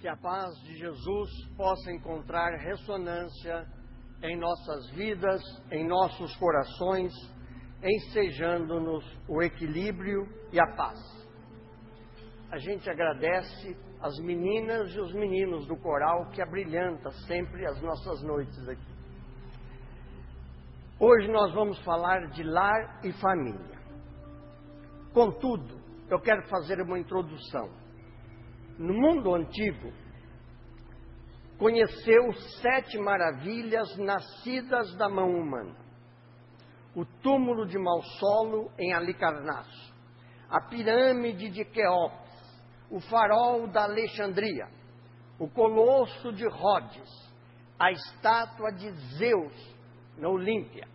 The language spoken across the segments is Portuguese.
Que a paz de Jesus possa encontrar ressonância em nossas vidas, em nossos corações, ensejando-nos o equilíbrio e a paz. A gente agradece as meninas e os meninos do coral que abrilhanta sempre as nossas noites aqui. Hoje nós vamos falar de lar e família. Contudo, eu quero fazer uma introdução. No mundo antigo, conheceu sete maravilhas nascidas da mão humana: o túmulo de Malsolo em Alicarnasso, a pirâmide de Queops, o farol da Alexandria, o colosso de Rhodes, a estátua de Zeus na Olímpia,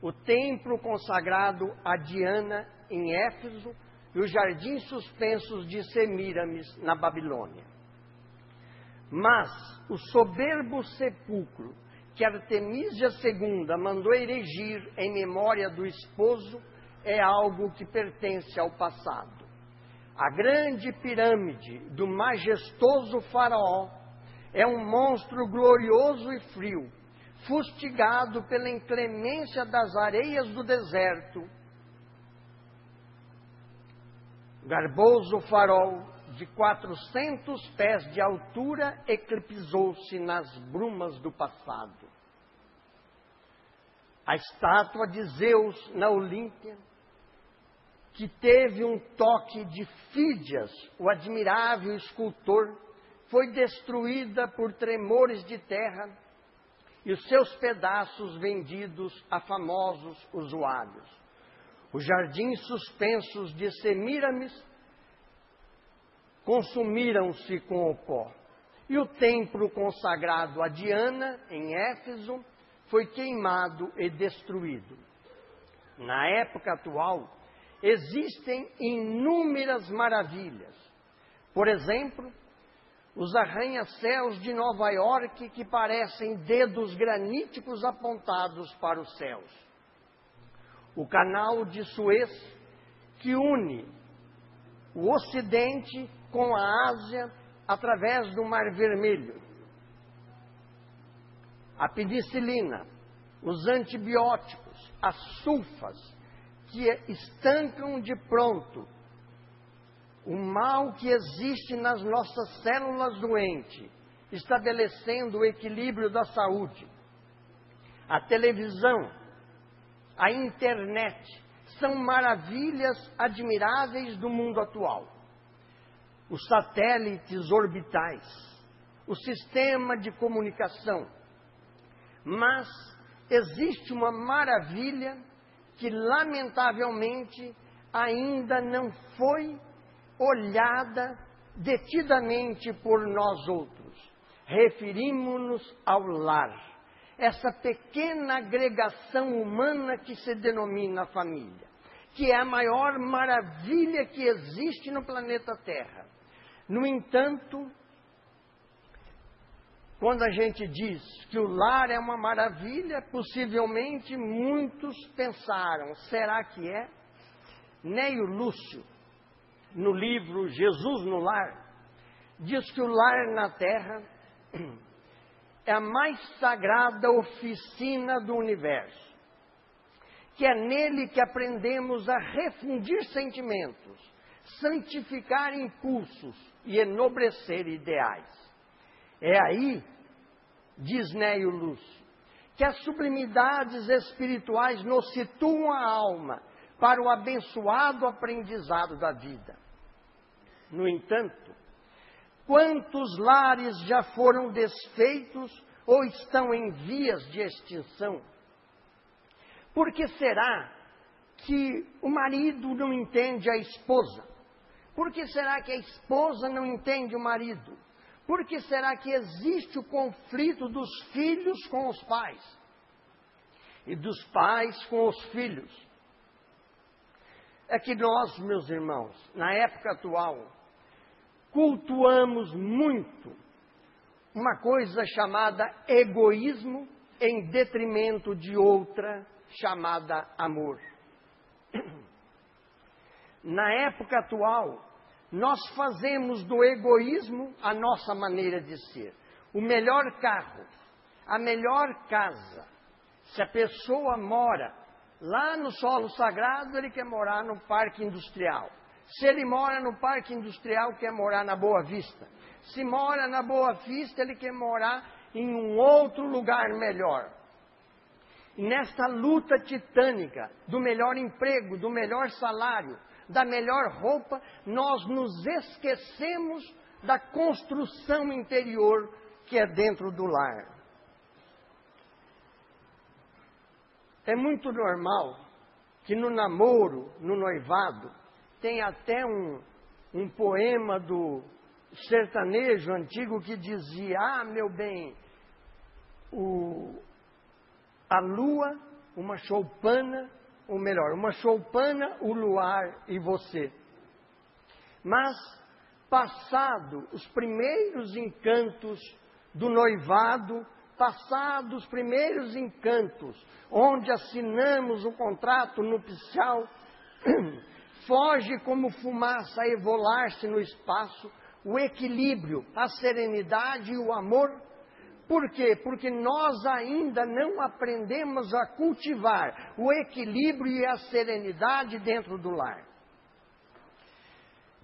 o templo consagrado a Diana em Éfeso e os jardins suspensos de Semíramis na Babilônia. Mas o soberbo sepulcro que Artemisia II mandou erigir em memória do esposo é algo que pertence ao passado. A grande pirâmide do majestoso faraó é um monstro glorioso e frio, fustigado pela inclemência das areias do deserto. Garboso farol de quatrocentos pés de altura eclipsou-se nas brumas do passado. A estátua de Zeus na Olímpia, que teve um toque de Fídias, o admirável escultor, foi destruída por tremores de terra e os seus pedaços vendidos a famosos usuários. Os jardins suspensos de Semíramis consumiram-se com o pó. E o templo consagrado a Diana, em Éfeso, foi queimado e destruído. Na época atual, existem inúmeras maravilhas. Por exemplo, os arranha-céus de Nova York que parecem dedos graníticos apontados para os céus. O canal de Suez que une o Ocidente com a Ásia através do Mar Vermelho. A penicilina, os antibióticos, as sulfas, que estancam de pronto o mal que existe nas nossas células doentes, estabelecendo o equilíbrio da saúde. A televisão, a internet, são maravilhas admiráveis do mundo atual os satélites orbitais, o sistema de comunicação. Mas existe uma maravilha que, lamentavelmente, ainda não foi olhada detidamente por nós outros. Referimos-nos ao lar, essa pequena agregação humana que se denomina família, que é a maior maravilha que existe no planeta Terra no entanto, quando a gente diz que o lar é uma maravilha, possivelmente muitos pensaram: será que é? Neio Lúcio, no livro Jesus no Lar, diz que o lar na terra é a mais sagrada oficina do universo, que é nele que aprendemos a refundir sentimentos, santificar impulsos, e enobrecer ideais. É aí, diz Neio Lúcio, que as sublimidades espirituais nos situam a alma para o abençoado aprendizado da vida. No entanto, quantos lares já foram desfeitos ou estão em vias de extinção? Por que será que o marido não entende a esposa? Por que será que a esposa não entende o marido? Por que será que existe o conflito dos filhos com os pais? E dos pais com os filhos? É que nós, meus irmãos, na época atual, cultuamos muito uma coisa chamada egoísmo em detrimento de outra chamada amor. Na época atual, nós fazemos do egoísmo a nossa maneira de ser. O melhor carro, a melhor casa. Se a pessoa mora lá no solo sagrado, ele quer morar no parque industrial. Se ele mora no parque industrial, quer morar na Boa Vista. Se mora na Boa Vista, ele quer morar em um outro lugar melhor. Nesta luta titânica do melhor emprego, do melhor salário, da melhor roupa, nós nos esquecemos da construção interior que é dentro do lar. É muito normal que no namoro, no noivado, tem até um, um poema do sertanejo antigo que dizia: Ah, meu bem, o, a lua, uma choupana, ou melhor, uma choupana, o luar e você. Mas, passado os primeiros encantos do noivado, passado os primeiros encantos, onde assinamos o contrato nupcial, foge como fumaça a evolar-se no espaço o equilíbrio, a serenidade e o amor. Por quê? Porque nós ainda não aprendemos a cultivar o equilíbrio e a serenidade dentro do lar.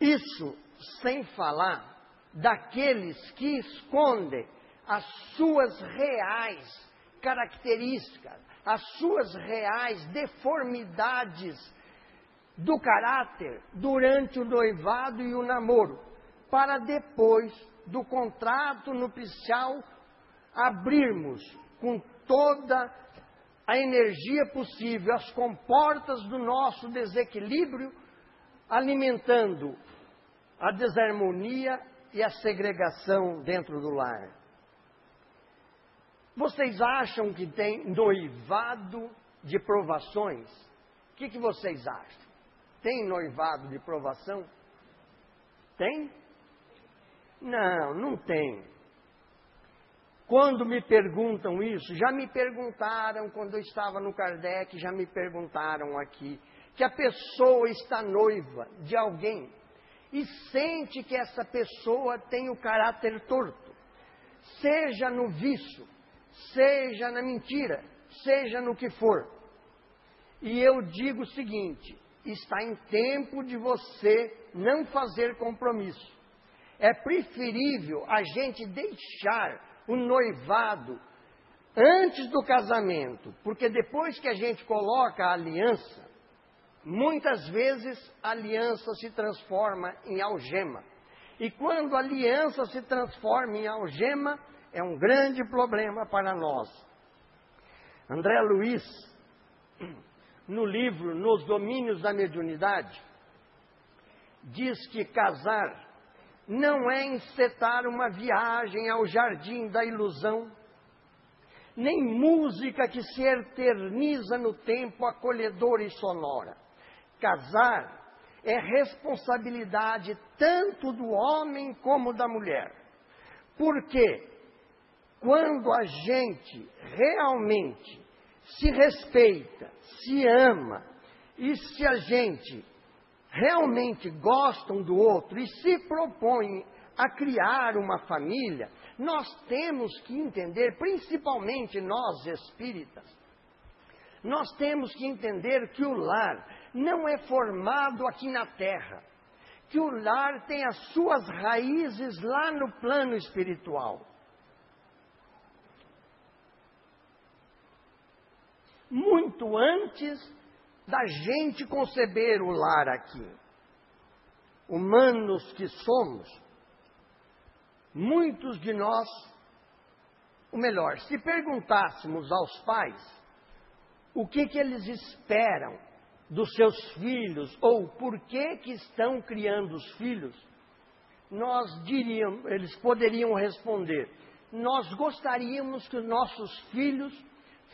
Isso sem falar daqueles que escondem as suas reais características, as suas reais deformidades do caráter durante o noivado e o namoro para depois do contrato nupcial abrirmos com toda a energia possível as comportas do nosso desequilíbrio, alimentando a desarmonia e a segregação dentro do lar. Vocês acham que tem noivado de provações? O que, que vocês acham? Tem noivado de provação? Tem? Não, não tem. Quando me perguntam isso, já me perguntaram quando eu estava no Kardec, já me perguntaram aqui, que a pessoa está noiva de alguém e sente que essa pessoa tem o caráter torto, seja no vício, seja na mentira, seja no que for. E eu digo o seguinte: está em tempo de você não fazer compromisso. É preferível a gente deixar o noivado antes do casamento, porque depois que a gente coloca a aliança, muitas vezes a aliança se transforma em algema. E quando a aliança se transforma em algema, é um grande problema para nós. André Luiz, no livro Nos Domínios da Mediunidade, diz que casar não é encetar uma viagem ao jardim da ilusão, nem música que se eterniza no tempo acolhedora e sonora. Casar é responsabilidade tanto do homem como da mulher. Porque quando a gente realmente se respeita, se ama, e se a gente realmente gostam do outro e se propõem a criar uma família, nós temos que entender, principalmente nós espíritas, nós temos que entender que o lar não é formado aqui na terra, que o lar tem as suas raízes lá no plano espiritual. Muito antes da gente conceber o lar aqui. Humanos que somos, muitos de nós, o melhor, se perguntássemos aos pais o que, que eles esperam dos seus filhos ou por que, que estão criando os filhos, nós diríamos, eles poderiam responder: nós gostaríamos que os nossos filhos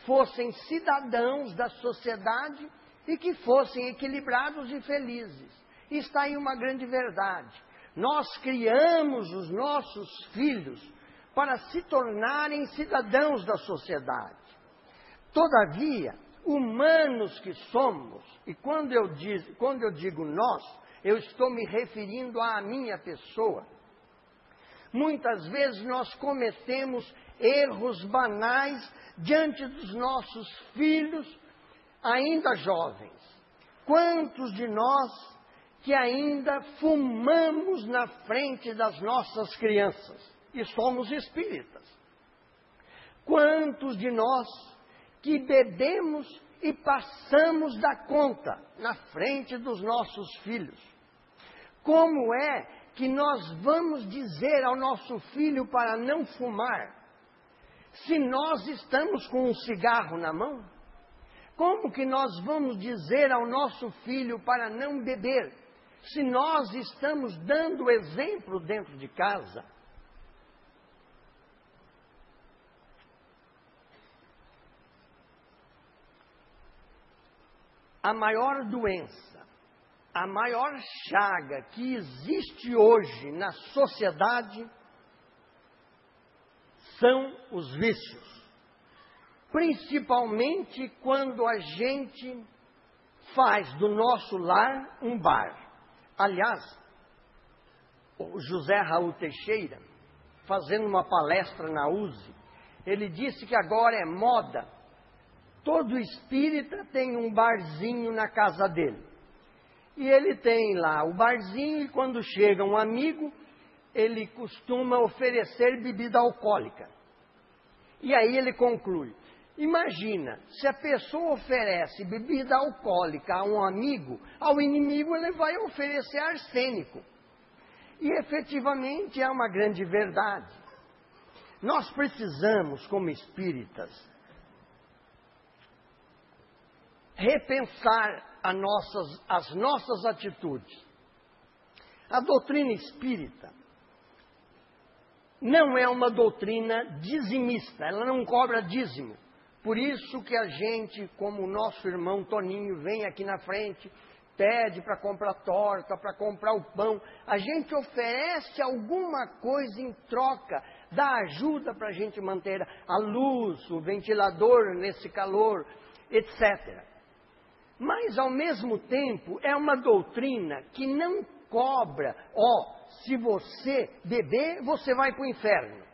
fossem cidadãos da sociedade e que fossem equilibrados e felizes. Está aí uma grande verdade. Nós criamos os nossos filhos para se tornarem cidadãos da sociedade. Todavia, humanos que somos, e quando eu, diz, quando eu digo nós, eu estou me referindo à minha pessoa. Muitas vezes nós cometemos erros banais diante dos nossos filhos, ainda jovens. Quantos de nós que ainda fumamos na frente das nossas crianças e somos espíritas? Quantos de nós que bebemos e passamos da conta na frente dos nossos filhos? Como é que nós vamos dizer ao nosso filho para não fumar, se nós estamos com um cigarro na mão? Como que nós vamos dizer ao nosso filho para não beber, se nós estamos dando exemplo dentro de casa? A maior doença, a maior chaga que existe hoje na sociedade são os vícios. Principalmente quando a gente faz do nosso lar um bar. Aliás, o José Raul Teixeira, fazendo uma palestra na USE, ele disse que agora é moda. Todo espírita tem um barzinho na casa dele. E ele tem lá o barzinho e quando chega um amigo, ele costuma oferecer bebida alcoólica. E aí ele conclui: imagina, se a pessoa oferece bebida alcoólica a um amigo, ao inimigo ele vai oferecer arsênico. E efetivamente é uma grande verdade. Nós precisamos, como espíritas, repensar nossas, as nossas atitudes. A doutrina espírita não é uma doutrina dizimista, ela não cobra dízimo. Por isso que a gente, como o nosso irmão Toninho, vem aqui na frente, pede para comprar torta, para comprar o pão. A gente oferece alguma coisa em troca, dá ajuda para a gente manter a luz, o ventilador nesse calor, etc. Mas, ao mesmo tempo, é uma doutrina que não cobra, ó, se você beber, você vai para o inferno.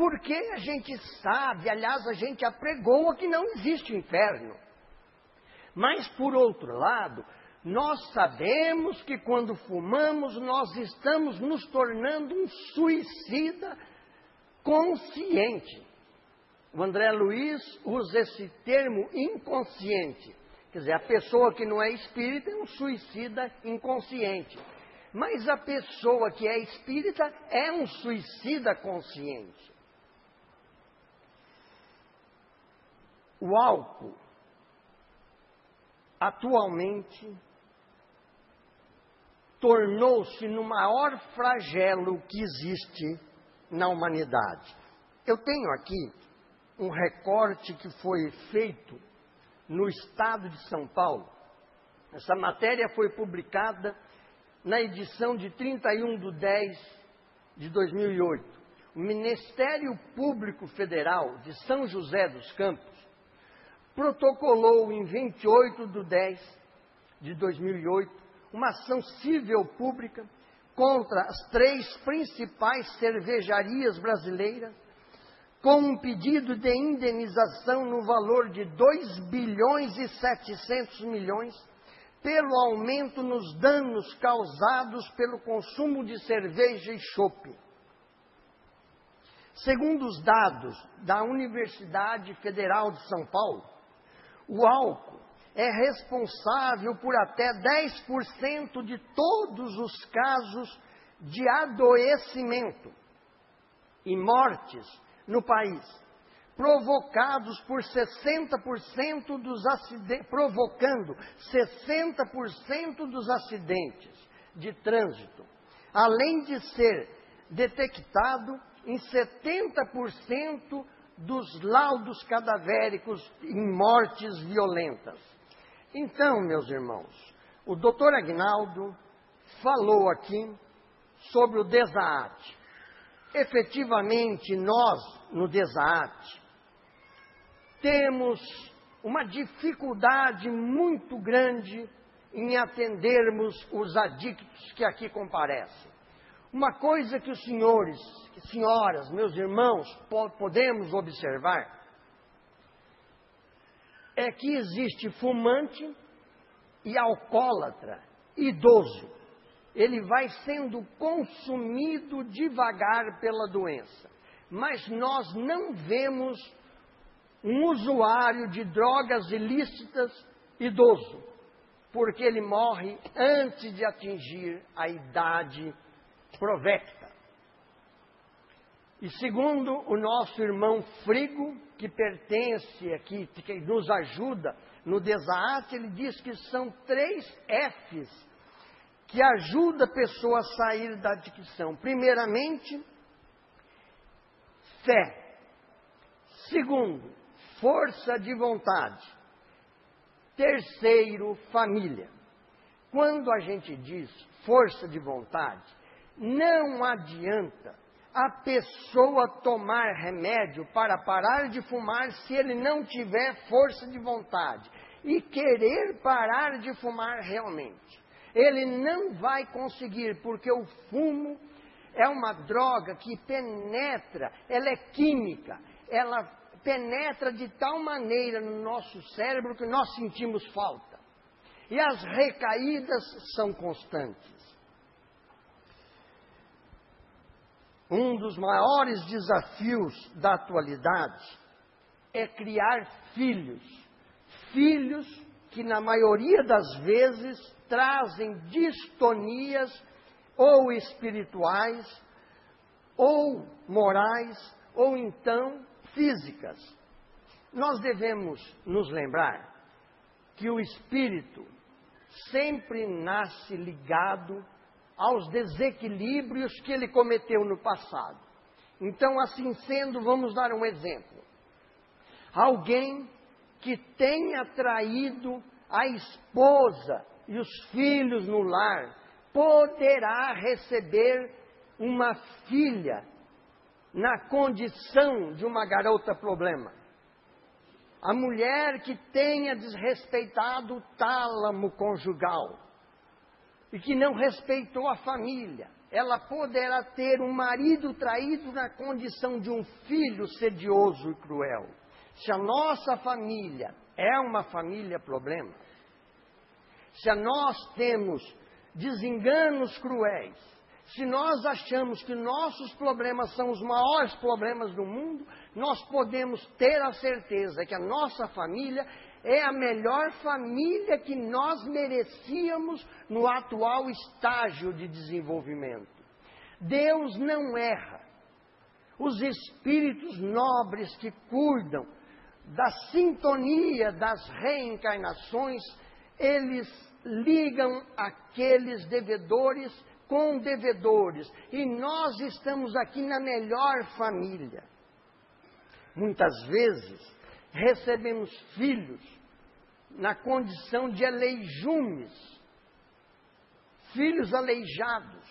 Porque a gente sabe, aliás, a gente apregoa que não existe inferno. Mas, por outro lado, nós sabemos que quando fumamos, nós estamos nos tornando um suicida consciente. O André Luiz usa esse termo inconsciente. Quer dizer, a pessoa que não é espírita é um suicida inconsciente. Mas a pessoa que é espírita é um suicida consciente. O álcool, atualmente, tornou-se no maior flagelo que existe na humanidade. Eu tenho aqui um recorte que foi feito no estado de São Paulo. Essa matéria foi publicada na edição de 31 de 10 de 2008, o Ministério Público Federal de São José dos Campos protocolou em 28 de 10 de 2008 uma ação civil pública contra as três principais cervejarias brasileiras com um pedido de indenização no valor de 2 bilhões e 700 milhões pelo aumento nos danos causados pelo consumo de cerveja e chope. Segundo os dados da Universidade Federal de São Paulo, o álcool é responsável por até 10% de todos os casos de adoecimento e mortes no país provocados por 60% dos acidentes, provocando 60% dos acidentes de trânsito, além de ser detectado em 70% dos laudos cadavéricos em mortes violentas. Então, meus irmãos, o doutor Agnaldo falou aqui sobre o desaate. efetivamente nós, no desarte, temos uma dificuldade muito grande em atendermos os adictos que aqui comparecem. Uma coisa que os senhores, senhoras, meus irmãos, podemos observar é que existe fumante e alcoólatra, idoso. Ele vai sendo consumido devagar pela doença. Mas nós não vemos um usuário de drogas ilícitas idoso, porque ele morre antes de atingir a idade provecta. E segundo o nosso irmão Frigo, que pertence aqui, que nos ajuda no desarte, ele diz que são três Fs que ajudam a pessoa a sair da adicção. Primeiramente, fé. Segundo, força de vontade. Terceiro, família. Quando a gente diz força de vontade, não adianta a pessoa tomar remédio para parar de fumar se ele não tiver força de vontade e querer parar de fumar realmente. Ele não vai conseguir, porque o fumo é uma droga que penetra, ela é química, ela penetra de tal maneira no nosso cérebro que nós sentimos falta. E as recaídas são constantes. Um dos maiores desafios da atualidade é criar filhos. Filhos que, na maioria das vezes, trazem distonias ou espirituais, ou morais, ou então físicas. Nós devemos nos lembrar que o espírito sempre nasce ligado aos desequilíbrios que ele cometeu no passado. Então, assim sendo, vamos dar um exemplo. Alguém que tenha traído a esposa e os filhos no lar poderá receber uma filha na condição de uma garota problema. A mulher que tenha desrespeitado o tálamo conjugal e que não respeitou a família. Ela poderá ter um marido traído na condição de um filho sedioso e cruel. Se a nossa família é uma família problema, se nós temos desenganos cruéis, se nós achamos que nossos problemas são os maiores problemas do mundo, nós podemos ter a certeza que a nossa família é a melhor família que nós merecíamos no atual estágio de desenvolvimento. Deus não erra. Os espíritos nobres que cuidam da sintonia das reencarnações, eles ligam aqueles devedores com devedores. E nós estamos aqui na melhor família. Muitas vezes, recebemos filhos na condição de aleijumes, filhos aleijados.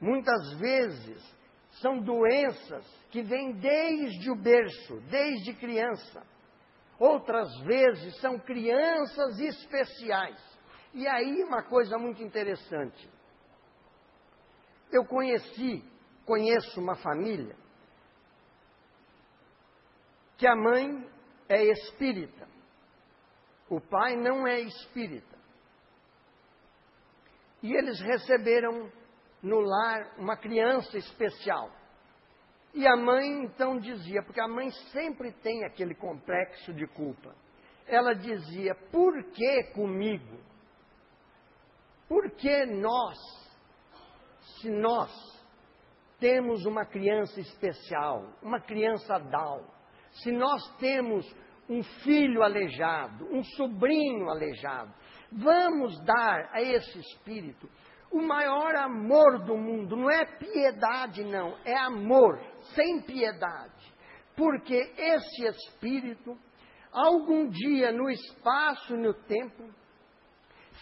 Muitas vezes são doenças que vêm desde o berço, desde criança. Outras vezes são crianças especiais. E aí uma coisa muito interessante. Eu conheci, conheço uma família que a mãe é espírita. O pai não é espírita. E eles receberam no lar uma criança especial. E a mãe então dizia, porque a mãe sempre tem aquele complexo de culpa. Ela dizia: por que comigo? Por que nós? Se nós temos uma criança especial, uma criança Down, se nós temos um filho aleijado, um sobrinho aleijado, vamos dar a esse espírito o maior amor do mundo. Não é piedade, não, é amor, sem piedade. Porque esse espírito, algum dia no espaço e no tempo,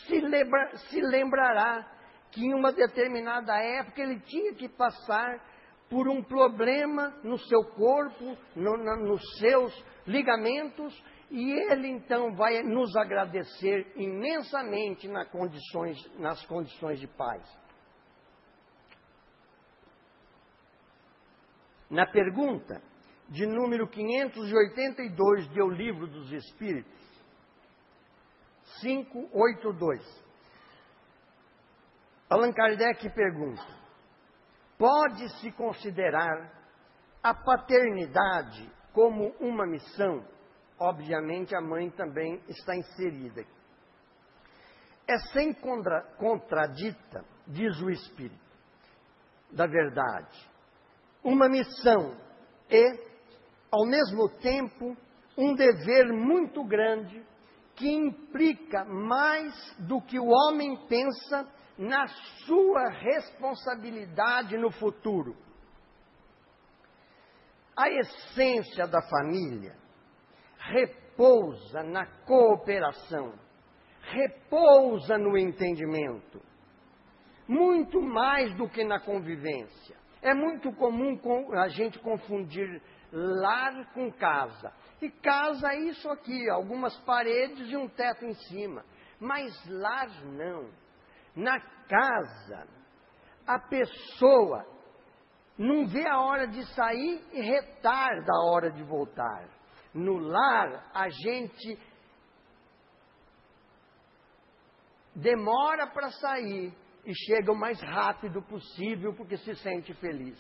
se, lembra, se lembrará que em uma determinada época ele tinha que passar por um problema no seu corpo, no, na, nos seus ligamentos, e ele então vai nos agradecer imensamente nas condições, nas condições de paz. Na pergunta de número 582 de O Livro dos Espíritos, 582, Allan Kardec pergunta: pode-se considerar a paternidade como uma missão? Obviamente, a mãe também está inserida. É sem contra, contradita, diz o Espírito, da verdade, uma missão e, ao mesmo tempo, um dever muito grande que implica mais do que o homem pensa na sua responsabilidade no futuro. A essência da família repousa na cooperação, repousa no entendimento, muito mais do que na convivência. É muito comum a gente confundir lar com casa. E casa é isso aqui, algumas paredes e um teto em cima. Mas lar não. Na casa, a pessoa não vê a hora de sair e retarda a hora de voltar. No lar, a gente demora para sair e chega o mais rápido possível porque se sente feliz.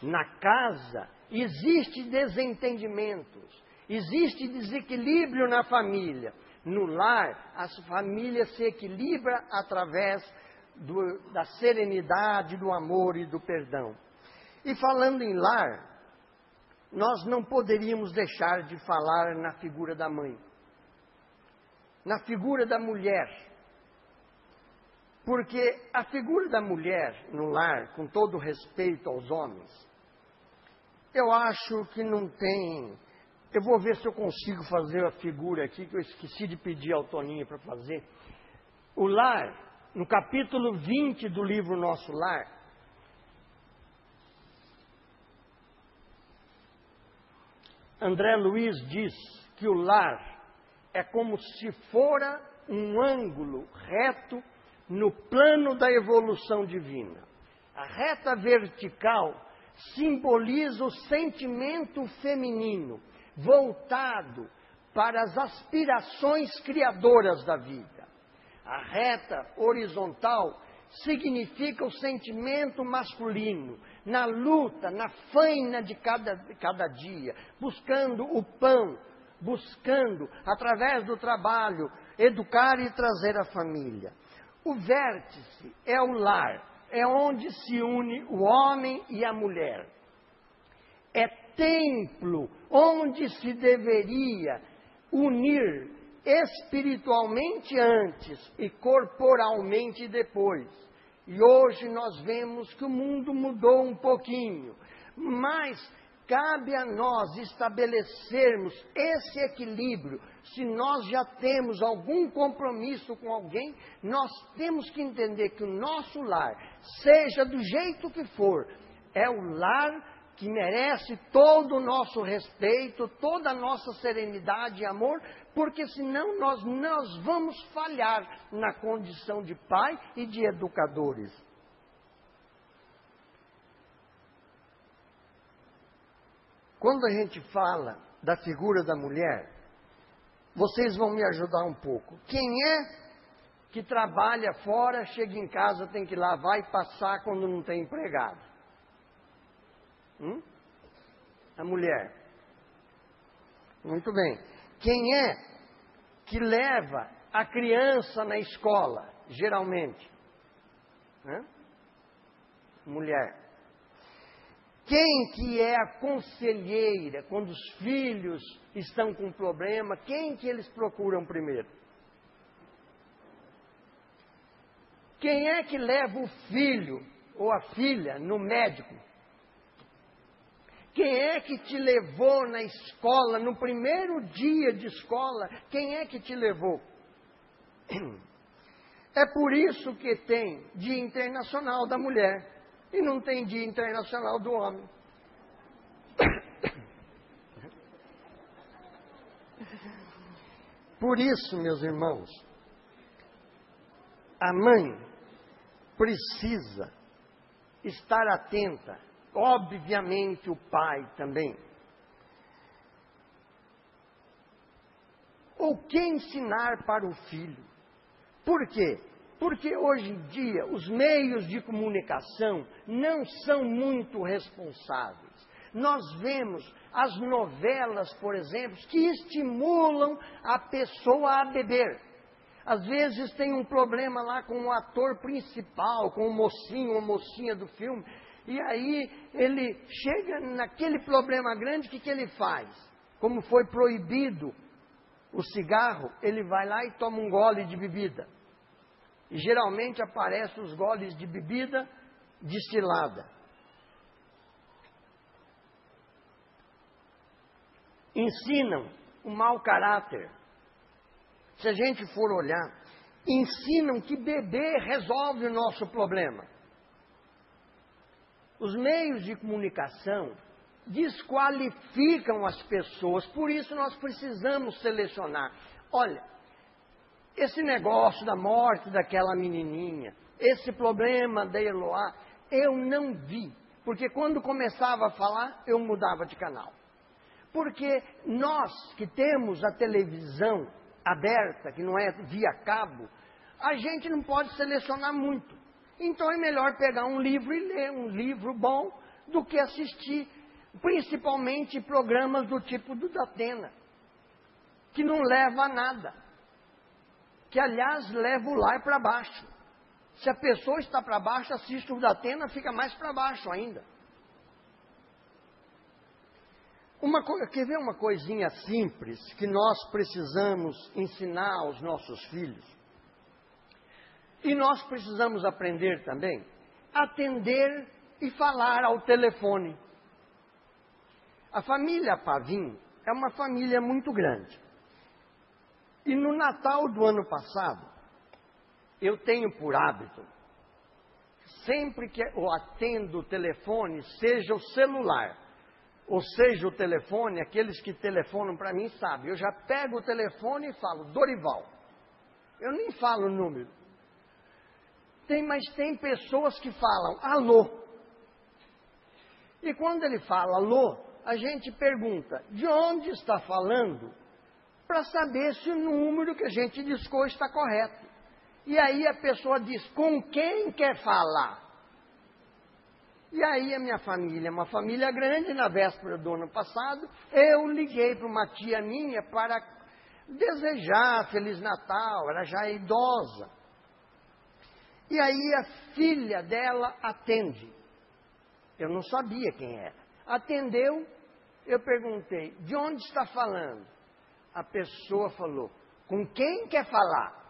Na casa existe desentendimentos, existe desequilíbrio na família. No lar, a família se equilibra através do, da serenidade, do amor e do perdão. E falando em lar, nós não poderíamos deixar de falar na figura da mãe, na figura da mulher porque a figura da mulher no lar, com todo respeito aos homens, eu acho que não tem. Eu vou ver se eu consigo fazer a figura aqui, que eu esqueci de pedir ao Toninho para fazer. O lar, no capítulo 20 do livro Nosso Lar, André Luiz diz que o lar é como se fora um ângulo reto no plano da evolução divina. A reta vertical simboliza o sentimento feminino voltado para as aspirações criadoras da vida. A reta horizontal significa o sentimento masculino, na luta, na faina de cada, cada dia, buscando o pão, buscando, através do trabalho, educar e trazer a família. O vértice é o lar, é onde se une o homem e a mulher. É templo onde se deveria unir espiritualmente antes e corporalmente depois. E hoje nós vemos que o mundo mudou um pouquinho, mas cabe a nós estabelecermos esse equilíbrio se nós já temos algum compromisso com alguém, nós temos que entender que o nosso lar, seja do jeito que for, é o lar que merece todo o nosso respeito, toda a nossa serenidade e amor, porque senão nós, nós vamos falhar na condição de pai e de educadores. Quando a gente fala da figura da mulher, vocês vão me ajudar um pouco. Quem é que trabalha fora, chega em casa, tem que lavar e passar quando não tem empregado? Hum? A mulher. Muito bem. Quem é que leva a criança na escola, geralmente? Hã? Mulher. Quem que é a conselheira quando os filhos estão com problema? Quem que eles procuram primeiro? Quem é que leva o filho ou a filha no médico? Quem é que te levou na escola, no primeiro dia de escola? Quem é que te levou? É por isso que tem Dia Internacional da Mulher E não tem Dia Internacional do Homem. Por isso, meus irmãos, a mãe precisa estar atenta, obviamente o pai também. O que ensinar para o filho? Por quê? Porque hoje em dia os meios de comunicação não são muito responsáveis. Nós vemos as novelas, por exemplo, que estimulam a pessoa a beber. Às vezes tem um problema lá com o ator principal, com o mocinho ou mocinha do filme, e aí ele chega naquele problema grande, o que, que ele faz? Como foi proibido o cigarro, ele vai lá e toma um gole de bebida. E geralmente aparecem os goles de bebida destilada. Ensinam o mau caráter. Se a gente for olhar, ensinam que beber resolve o nosso problema. Os meios de comunicação desqualificam as pessoas, por isso nós precisamos selecionar. Olha, esse negócio da morte daquela menininha, esse problema da Eloá, eu não vi, porque quando começava a falar, eu mudava de canal. Porque nós que temos a televisão aberta, que não é via cabo, a gente não pode selecionar muito. Então é melhor pegar um livro e ler um livro bom do que assistir principalmente programas do tipo do Datena, que não leva a nada, que aliás leva o lar para baixo. Se a pessoa está para baixo, assiste o Datena, fica mais para baixo ainda. Uma, quer ver uma coisinha simples que nós precisamos ensinar aos nossos filhos? E nós precisamos aprender também? Atender e falar ao telefone. A família Pavim é uma família muito grande. E no Natal do ano passado, eu tenho por hábito, sempre que eu atendo o telefone, seja o celular, ou seja o telefone, aqueles que telefonam para mim sabem, eu já pego o telefone e falo, Dorival. Eu nem falo o número. Tem, mas tem pessoas que falam, alô. E quando ele fala alô, a gente pergunta de onde está falando para saber se o número que a gente discou está correto. E aí a pessoa diz com quem quer falar. E aí a minha família, uma família grande, na véspera do ano passado, eu liguei para uma tia minha para desejar Feliz Natal, ela já é idosa. E aí a filha dela atende. Eu não sabia quem era. Atendeu eu perguntei, de onde está falando? A pessoa falou, com quem quer falar?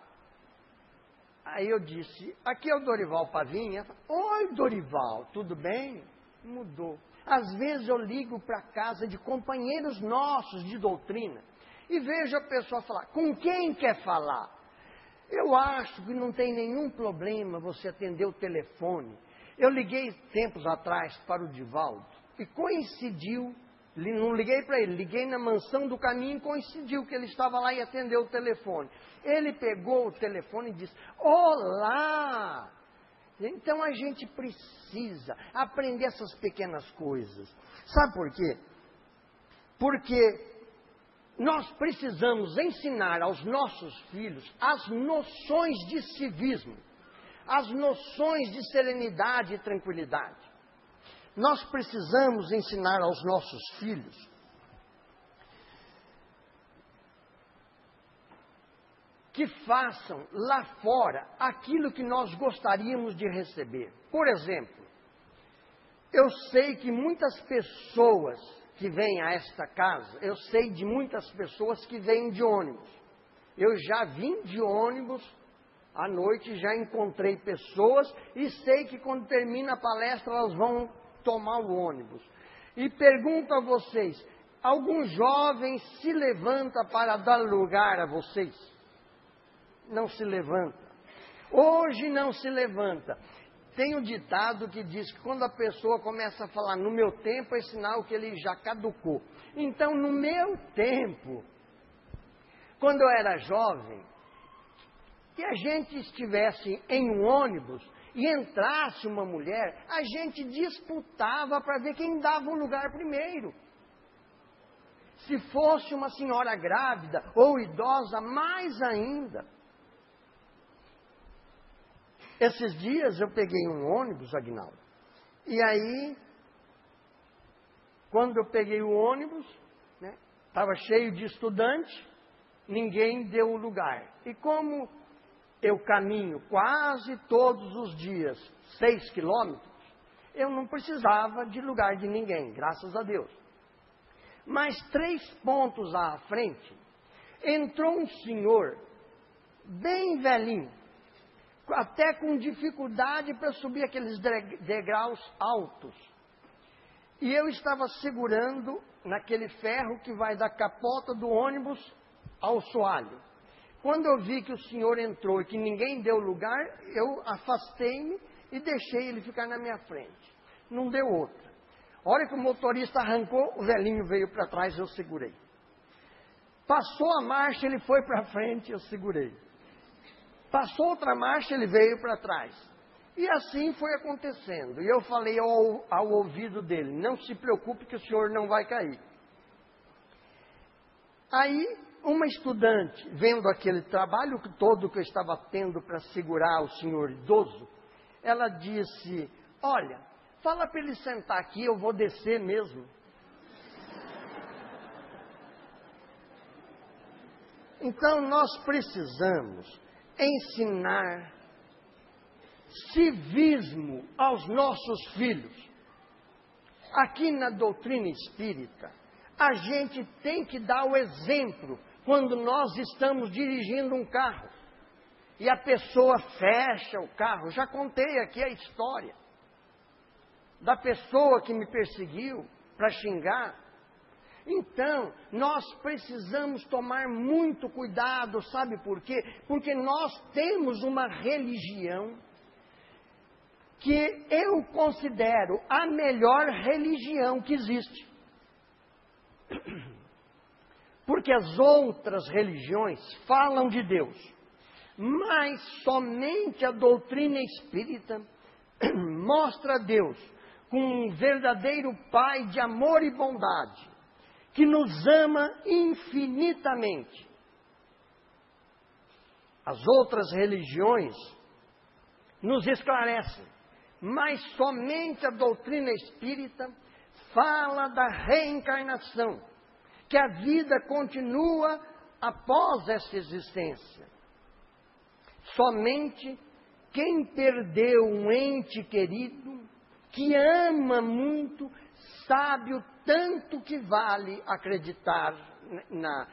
Aí eu disse, aqui é o Dorival Pavinha. Oi, Dorival, tudo bem? Mudou. Às vezes eu ligo para casa de companheiros nossos de doutrina e vejo a pessoa falar, com quem quer falar? Eu acho que não tem nenhum problema você atender o telefone. Eu liguei tempos atrás para o Divaldo e coincidiu não liguei para ele, liguei na mansão do caminho e coincidiu que ele estava lá e atendeu o telefone. Ele pegou o telefone e disse: Olá! Então a gente precisa aprender essas pequenas coisas. Sabe por quê? Porque nós precisamos ensinar aos nossos filhos as noções de civismo, as noções de serenidade e tranquilidade. Nós precisamos ensinar aos nossos filhos que façam lá fora aquilo que nós gostaríamos de receber. Por exemplo, eu sei que muitas pessoas que vêm a esta casa, eu sei de muitas pessoas que vêm de ônibus. Eu já vim de ônibus à noite, já encontrei pessoas e sei que quando termina a palestra elas vão tomar o ônibus. E pergunto a vocês: algum jovem se levanta para dar lugar a vocês? Não se levanta. Hoje não se levanta. Tem um ditado que diz que quando a pessoa começa a falar no meu tempo, é sinal que ele já caducou. Então, no meu tempo, quando eu era jovem, e a gente estivesse em um ônibus e entrasse uma mulher, a gente disputava para ver quem dava o lugar primeiro. Se fosse uma senhora grávida ou idosa, mais ainda. Esses dias eu peguei um ônibus, Agnaldo, e aí, quando eu peguei o ônibus, estava né, cheio de estudante, ninguém deu o lugar. E como eu caminho quase todos os dias seis quilômetros, eu não precisava de lugar de ninguém, graças a Deus. Mas três pontos à frente, entrou um senhor, bem velhinho, até com dificuldade para subir aqueles degraus altos. E eu estava segurando naquele ferro que vai da capota do ônibus ao soalho. Quando eu vi que o senhor entrou e que ninguém deu lugar, eu afastei-me e deixei ele ficar na minha frente. Não deu outra. A hora que o motorista arrancou, o velhinho veio para trás, eu segurei. Passou a marcha, ele foi para frente, eu segurei. Passou outra marcha, ele veio para trás. E assim foi acontecendo. E eu falei ao, ao ouvido dele: Não se preocupe que o senhor não vai cair. Aí uma estudante, vendo aquele trabalho todo que eu estava tendo para segurar o senhor idoso, ela disse: Olha, fala para ele sentar aqui, eu vou descer mesmo. Então nós precisamos ensinar civismo aos nossos filhos. Aqui na doutrina espírita, a gente tem que dar o exemplo quando nós estamos dirigindo um carro e a pessoa fecha o carro. Já contei aqui a história da pessoa que me perseguiu para xingar. Então, nós precisamos tomar muito cuidado, sabe por quê? Porque nós temos uma religião que eu considero a melhor religião que existe. Porque as outras religiões falam de Deus, mas somente a doutrina espírita mostra Deus como um verdadeiro Pai de amor e bondade, que nos ama infinitamente. As outras religiões nos esclarecem, mas somente a doutrina espírita fala da reencarnação que a vida continua após essa existência. Somente quem perdeu um ente querido, que ama muito, sabe o tanto que vale acreditar na,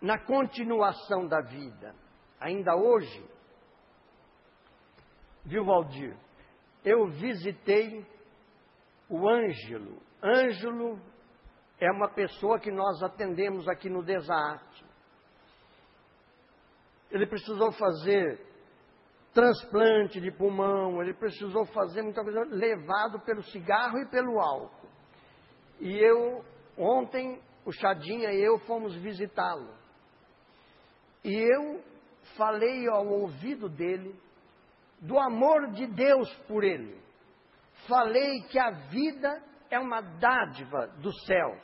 na continuação da vida. Ainda hoje, viu, Valdir? Eu visitei o Ângelo. Ângelo é uma pessoa que nós atendemos aqui no Desarte. Ele precisou fazer transplante de pulmão, ele precisou fazer muita coisa, levado pelo cigarro e pelo álcool. E eu, ontem, o Chadinha e eu fomos visitá-lo. E eu falei ao ouvido dele do amor de Deus por ele. Falei que a vida é uma dádiva dos céus.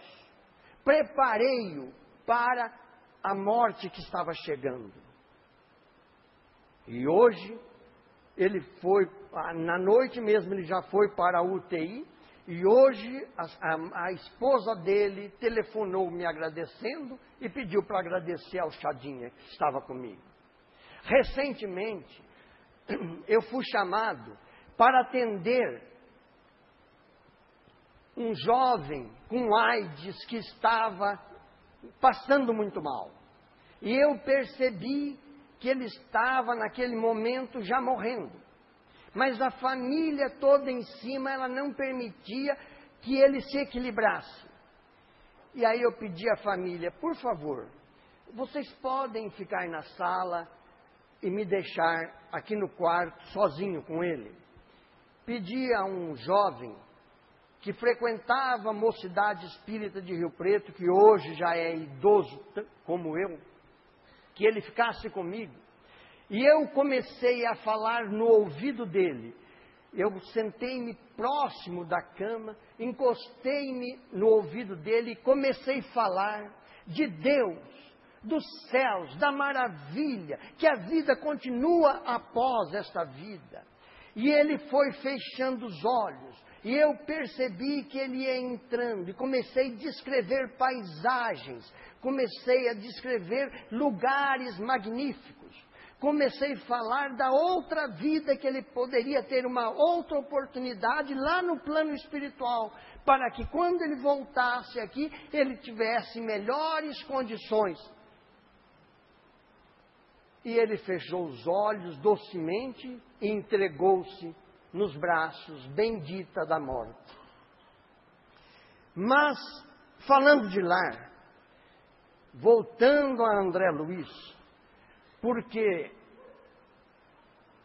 Preparei-o para a morte que estava chegando. E hoje, ele foi, na noite mesmo, ele já foi para a UTI. E hoje, a, a, a esposa dele telefonou me agradecendo e pediu para agradecer ao Chadinha que estava comigo. Recentemente, eu fui chamado para atender um jovem com AIDS que estava passando muito mal. E eu percebi que ele estava naquele momento já morrendo. Mas a família toda em cima, ela não permitia que ele se equilibrasse. E aí eu pedi à família, por favor, vocês podem ficar na sala e me deixar aqui no quarto sozinho com ele. pedi a um jovem que frequentava a mocidade espírita de Rio Preto, que hoje já é idoso como eu, que ele ficasse comigo. E eu comecei a falar no ouvido dele. Eu sentei-me próximo da cama, encostei-me no ouvido dele e comecei a falar de Deus, dos céus, da maravilha, que a vida continua após esta vida. E ele foi fechando os olhos, e eu percebi que ele ia entrando, e comecei a descrever paisagens, comecei a descrever lugares magníficos. Comecei a falar da outra vida que ele poderia ter uma outra oportunidade lá no plano espiritual, para que quando ele voltasse aqui, ele tivesse melhores condições e ele fechou os olhos docemente e entregou-se nos braços bendita da morte. Mas, falando de lar, voltando a André Luiz, porque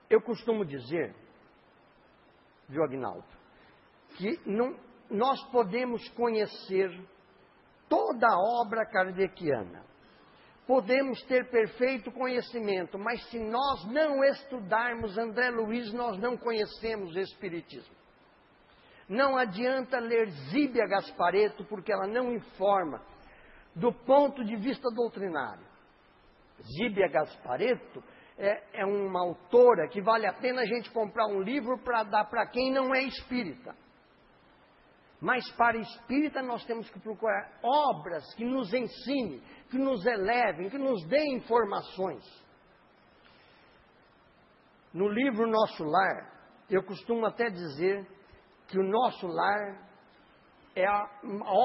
eu costumo dizer, viu, Agnaldo, que não, nós podemos conhecer toda a obra kardeciana, podemos ter perfeito conhecimento, mas se nós não estudarmos André Luiz, nós não conhecemos o Espiritismo. Não adianta ler Zíbia Gaspareto, porque ela não informa do ponto de vista doutrinário. Zíbia Gaspareto é, é uma autora que vale a pena a gente comprar um livro para dar para quem não é espírita. Mas para espírita nós temos que procurar obras que nos ensinem, que nos elevem, que nos deem informações. No livro Nosso Lar, eu costumo até dizer que o Nosso Lar é a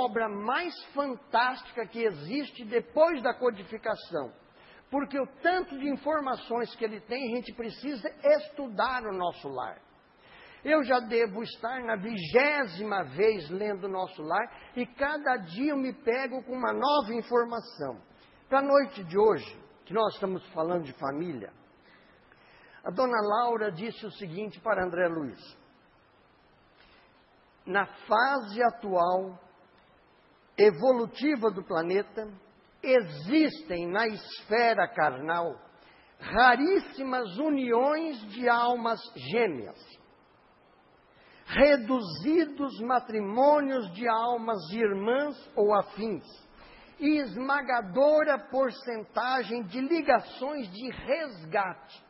obra mais fantástica que existe depois da codificação. Porque o tanto de informações que ele tem, a gente precisa estudar o nosso lar. Eu já devo estar na vigésima vez lendo o nosso lar e cada dia eu me pego com uma nova informação. Para a noite de hoje, que nós estamos falando de família, a dona Laura disse o seguinte para André Luiz: na fase atual evolutiva do planeta, existem na esfera carnal raríssimas uniões de almas gêmeas reduzidos matrimônios de almas irmãs ou afins, e esmagadora porcentagem de ligações de resgate.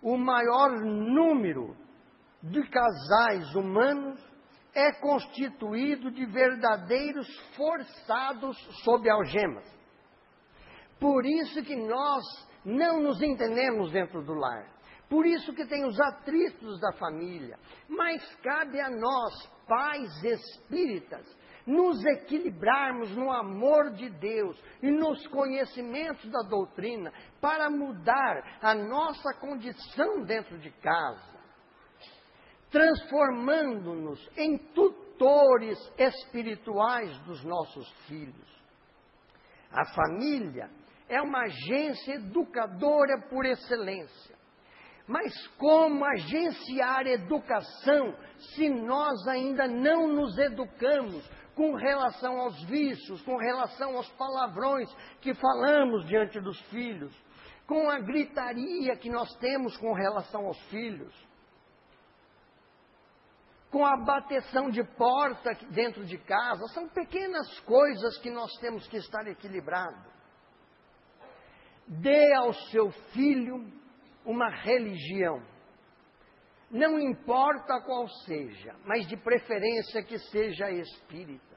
O maior número de casais humanos é constituído de verdadeiros forçados sob algemas. Por isso que nós não nos entendemos dentro do lar. Por isso que tem os atritos da família. Mas cabe a nós, pais espíritas, nos equilibrarmos no amor de Deus e nos conhecimentos da doutrina para mudar a nossa condição dentro de casa, transformando-nos em tutores espirituais dos nossos filhos. A família é uma agência educadora por excelência. Mas como agenciar educação se nós ainda não nos educamos com relação aos vícios, com relação aos palavrões que falamos diante dos filhos, com a gritaria que nós temos com relação aos filhos, com a bateção de porta dentro de casa, são pequenas coisas que nós temos que estar equilibrados. Dê ao seu filho uma religião. Não importa qual seja, mas de preferência que seja espírita.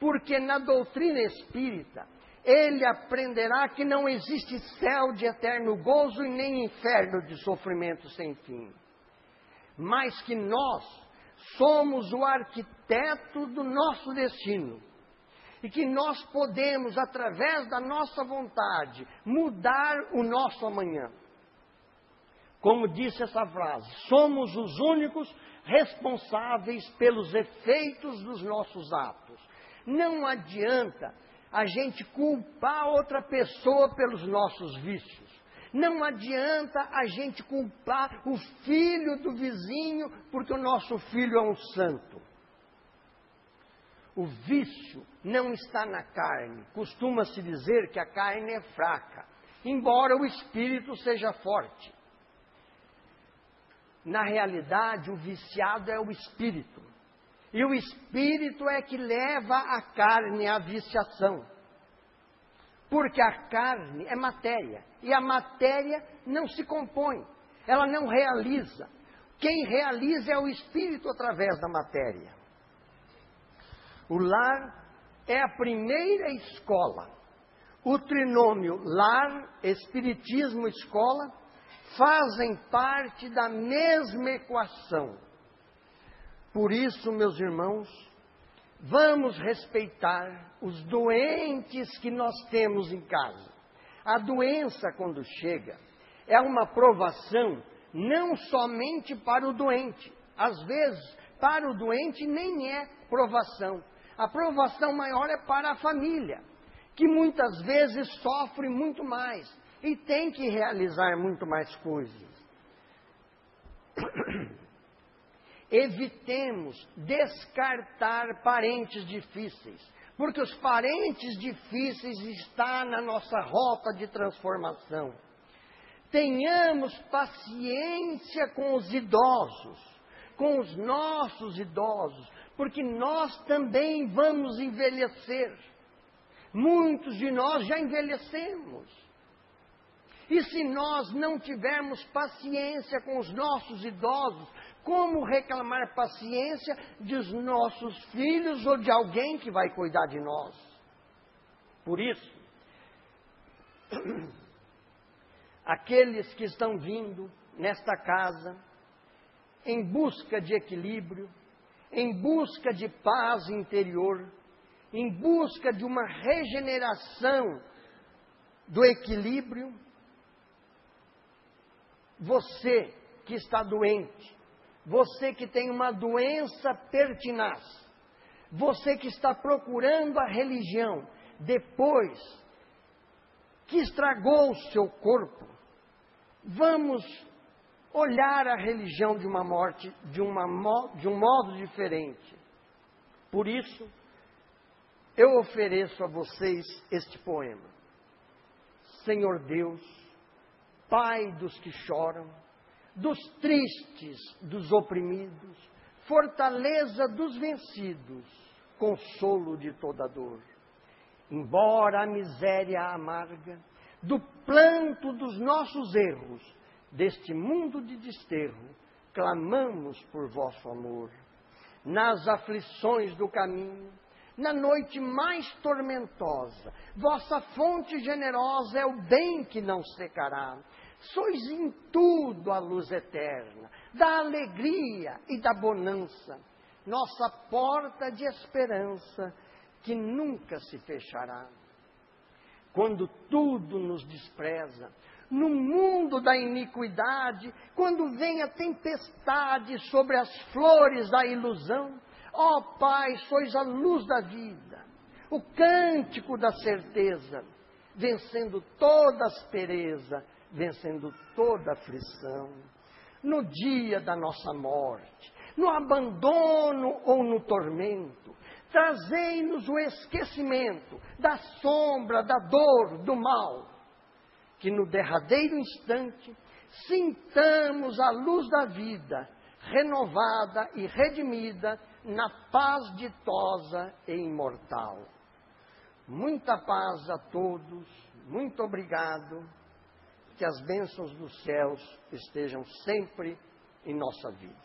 Porque na doutrina espírita, ele aprenderá que não existe céu de eterno gozo e nem inferno de sofrimento sem fim. Mas que nós somos o arquiteto do nosso destino. E que nós podemos, através da nossa vontade, mudar o nosso amanhã. Como disse essa frase, somos os únicos responsáveis pelos efeitos dos nossos atos. Não adianta a gente culpar outra pessoa pelos nossos vícios. Não adianta a gente culpar o filho do vizinho porque o nosso filho é um santo. O vício não está na carne. Costuma-se dizer que a carne é fraca, embora o espírito seja forte. Na realidade, o viciado é o espírito. E o espírito é que leva a carne à viciação. Porque a carne é matéria. E a matéria não se compõe. Ela não realiza. Quem realiza é o espírito através da matéria. O lar é a primeira escola. O trinômio lar, espiritismo, escola fazem parte da mesma equação. Por isso, meus irmãos, vamos respeitar os doentes que nós temos em casa. A doença, quando chega, é uma provação não somente para o doente. Às vezes, para o doente nem é provação. A provação maior é para a família, que muitas vezes sofre muito mais e tem que realizar muito mais coisas. Evitemos descartar parentes difíceis, porque os parentes difíceis estão na nossa rota de transformação. Tenhamos paciência com os idosos, com os nossos idosos, porque nós também vamos envelhecer. Muitos de nós já envelhecemos. E se nós não tivermos paciência com os nossos idosos, como reclamar paciência dos nossos filhos ou de alguém que vai cuidar de nós? Por isso, aqueles que estão vindo nesta casa em busca de equilíbrio, em busca de paz interior, em busca de uma regeneração do equilíbrio, você que está doente, você que tem uma doença pertinaz, você que está procurando a religião depois que estragou o seu corpo, vamos olhar a religião de uma morte de, uma, de um modo diferente. Por isso, eu ofereço a vocês este poema. Senhor Deus, Pai dos que choram, dos tristes, dos oprimidos, fortaleza dos vencidos, consolo de toda dor. Embora a miséria amarga, do planto dos nossos erros, deste mundo de desterro, clamamos por vosso amor. Nas aflições do caminho, na noite mais tormentosa, vossa fonte generosa é o bem que não secará. Sois em tudo a luz eterna, da alegria e da bonança, nossa porta de esperança que nunca se fechará. Quando tudo nos despreza, no mundo da iniquidade, quando vem a tempestade sobre as flores da ilusão, ó Pai, sois a luz da vida, o cântico da certeza, vencendo toda aspereza, vencendo toda aflição. No dia da nossa morte, no abandono ou no tormento, trazei-nos o esquecimento da sombra, da dor, do mal que no derradeiro instante sintamos a luz da vida, renovada e redimida na paz ditosa e imortal. Muita paz a todos, muito obrigado, que as bênçãos dos céus estejam sempre em nossa vida.